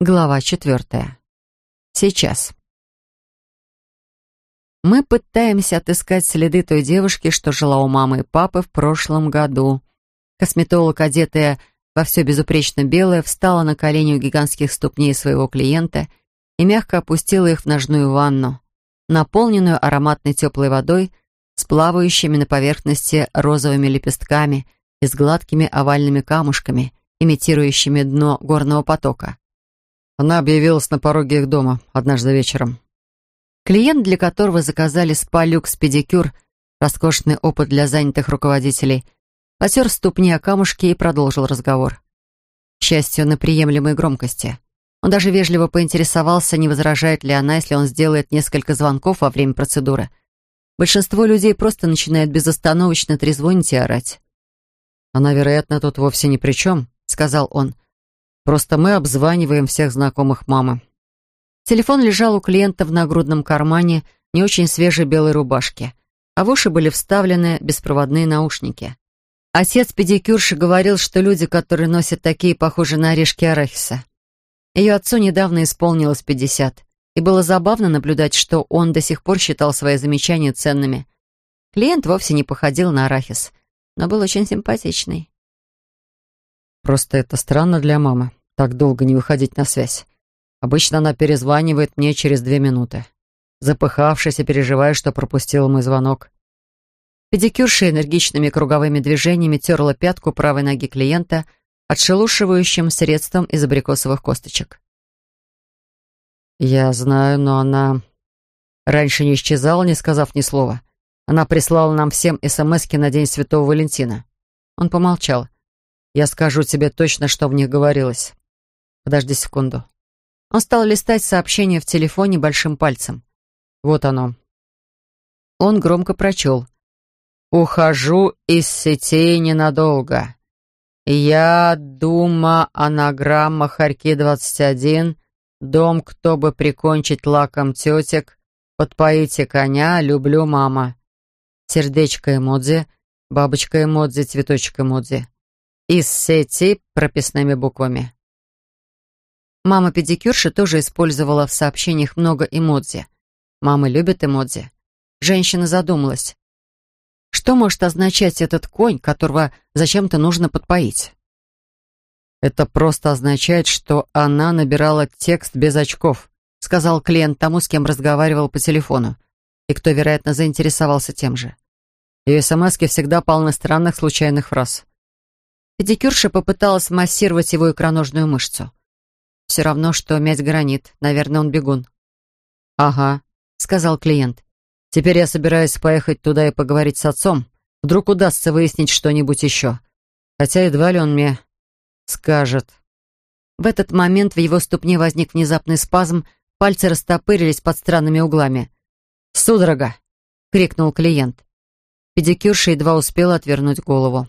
Глава четвертая. Сейчас. Мы пытаемся отыскать следы той девушки, что жила у мамы и папы в прошлом году. Косметолог, одетая во все безупречно белое, встала на колени у гигантских ступней своего клиента и мягко опустила их в ножную ванну, наполненную ароматной теплой водой с плавающими на поверхности розовыми лепестками и с гладкими овальными камушками, имитирующими дно горного потока. Она объявилась на пороге их дома однажды вечером. Клиент, для которого заказали спа-люкс-педикюр, роскошный опыт для занятых руководителей, потер ступни о камушки и продолжил разговор. К счастью, на приемлемой громкости. Он даже вежливо поинтересовался, не возражает ли она, если он сделает несколько звонков во время процедуры. Большинство людей просто начинает безостановочно трезвонить и орать. «Она, вероятно, тут вовсе ни при чем», — сказал он. Просто мы обзваниваем всех знакомых мамы. Телефон лежал у клиента в нагрудном кармане не очень свежей белой рубашки, а в уши были вставлены беспроводные наушники. Отец педикюрши говорил, что люди, которые носят такие, похожи на орешки арахиса. Ее отцу недавно исполнилось 50, и было забавно наблюдать, что он до сих пор считал свои замечания ценными. Клиент вовсе не походил на арахис, но был очень симпатичный. Просто это странно для мамы, так долго не выходить на связь. Обычно она перезванивает мне через две минуты. Запыхавшись и переживая, что пропустила мой звонок. Педикюрша энергичными круговыми движениями терла пятку правой ноги клиента отшелушивающим средством из абрикосовых косточек. «Я знаю, но она...» Раньше не исчезала, не сказав ни слова. Она прислала нам всем СМСки на День Святого Валентина. Он помолчал. Я скажу тебе точно, что в них говорилось. Подожди секунду. Он стал листать сообщение в телефоне большим пальцем. Вот оно. Он громко прочел. «Ухожу из сетей ненадолго. Я дума анаграмма Харьки-21, дом, кто бы прикончить лаком тетек, подпоите коня, люблю мама. Сердечко эмодзи, бабочка эмодзи, цветочек эмодзи из сети прописными буквами. Мама педикюрши тоже использовала в сообщениях много эмодзи. Мамы любят эмодзи. Женщина задумалась. Что может означать этот конь, которого зачем-то нужно подпоить? «Это просто означает, что она набирала текст без очков», сказал клиент тому, с кем разговаривал по телефону, и кто, вероятно, заинтересовался тем же. Ее смски всегда полны странных случайных фраз. Педикюрша попыталась массировать его икроножную мышцу. Все равно, что мять гранит. Наверное, он бегун. «Ага», — сказал клиент. «Теперь я собираюсь поехать туда и поговорить с отцом. Вдруг удастся выяснить что-нибудь еще. Хотя едва ли он мне скажет». В этот момент в его ступне возник внезапный спазм, пальцы растопырились под странными углами. «Судорога!» — крикнул клиент. Педикюрша едва успела отвернуть голову.